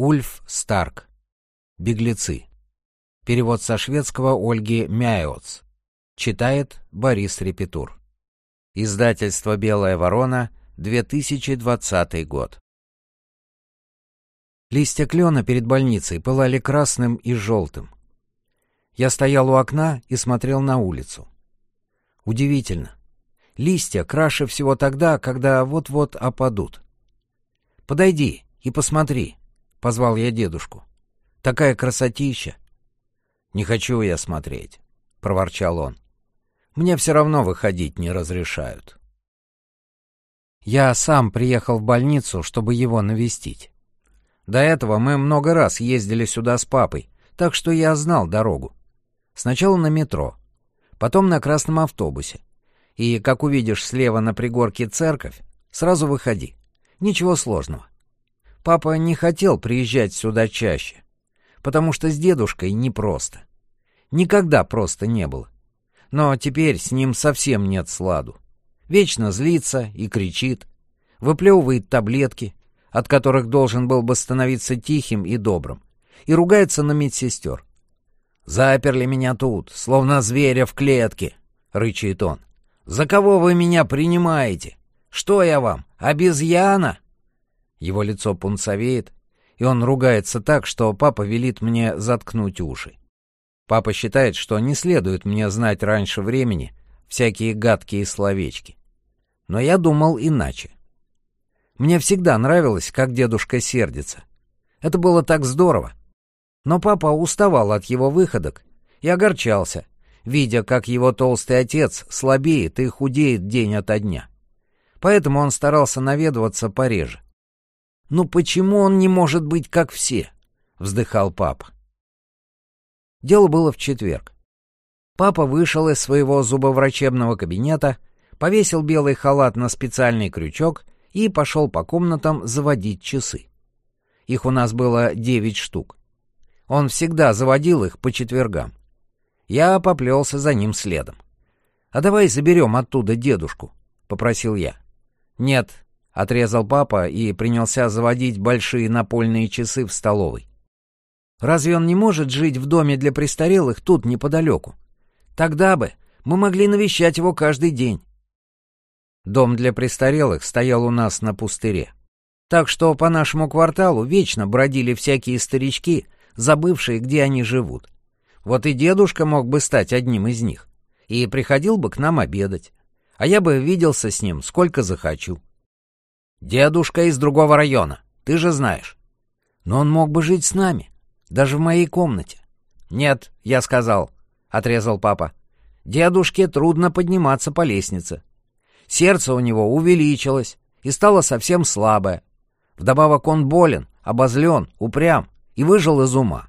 Ульф Старк. Беглецы. Перевод со шведского Ольги Мяйоц. Читает Борис Репетур. Издательство «Белая ворона», 2020 год. Листья клена перед больницей пылали красным и желтым. Я стоял у окна и смотрел на улицу. Удивительно. Листья краше всего тогда, когда вот-вот опадут. «Подойди и посмотри», — позвал я дедушку. «Такая красотища!» «Не хочу я смотреть», — проворчал он. «Мне все равно выходить не разрешают». Я сам приехал в больницу, чтобы его навестить. До этого мы много раз ездили сюда с папой, так что я знал дорогу. Сначала на метро, потом на красном автобусе. И, как увидишь слева на пригорке церковь, сразу выходи. Ничего сложного. Папа не хотел приезжать сюда чаще, потому что с дедушкой непросто. Никогда просто не было. Но теперь с ним совсем нет сладу. Вечно злится и кричит, выплевывает таблетки, от которых должен был бы становиться тихим и добрым, и ругается на медсестер. «Заперли меня тут, словно зверя в клетке», — рычит он. «За кого вы меня принимаете? Что я вам, обезьяна?» Его лицо пунцовеет, и он ругается так, что папа велит мне заткнуть уши. Папа считает, что не следует мне знать раньше времени всякие гадкие словечки. Но я думал иначе. Мне всегда нравилось, как дедушка сердится. Это было так здорово. Но папа уставал от его выходок и огорчался, видя, как его толстый отец слабеет и худеет день ото дня. Поэтому он старался наведываться пореже. «Ну почему он не может быть как все?» — вздыхал папа. Дело было в четверг. Папа вышел из своего зубоврачебного кабинета, повесил белый халат на специальный крючок и пошел по комнатам заводить часы. Их у нас было девять штук. Он всегда заводил их по четвергам. Я поплелся за ним следом. «А давай заберем оттуда дедушку», — попросил я. «Нет, Отрезал папа и принялся заводить большие напольные часы в столовой. Разве он не может жить в доме для престарелых тут неподалеку? Тогда бы мы могли навещать его каждый день. Дом для престарелых стоял у нас на пустыре. Так что по нашему кварталу вечно бродили всякие старички, забывшие, где они живут. Вот и дедушка мог бы стать одним из них. И приходил бы к нам обедать. А я бы виделся с ним сколько захочу. Дедушка из другого района, ты же знаешь. Но он мог бы жить с нами, даже в моей комнате. Нет, я сказал, отрезал папа. Дедушке трудно подниматься по лестнице. Сердце у него увеличилось и стало совсем слабое. Вдобавок он болен, обозлен, упрям и выжил из ума.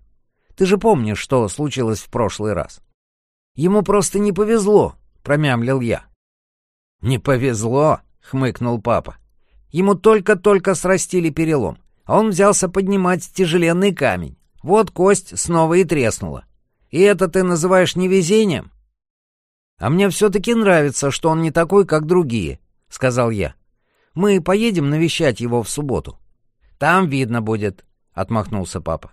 Ты же помнишь, что случилось в прошлый раз? Ему просто не повезло, промямлил я. Не повезло, хмыкнул папа. Ему только-только срастили перелом, а он взялся поднимать тяжеленный камень. Вот кость снова и треснула. И это ты называешь невезением? А мне все-таки нравится, что он не такой, как другие, — сказал я. Мы поедем навещать его в субботу. Там видно будет, — отмахнулся папа.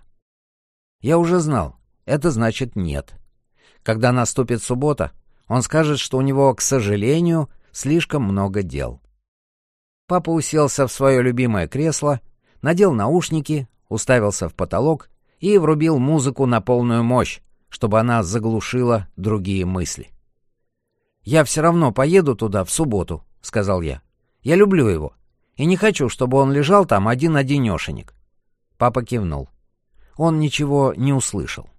Я уже знал, это значит нет. Когда наступит суббота, он скажет, что у него, к сожалению, слишком много дел. Папа уселся в свое любимое кресло, надел наушники, уставился в потолок и врубил музыку на полную мощь, чтобы она заглушила другие мысли. «Я все равно поеду туда в субботу», — сказал я. «Я люблю его, и не хочу, чтобы он лежал там один-одинешенек». Папа кивнул. Он ничего не услышал.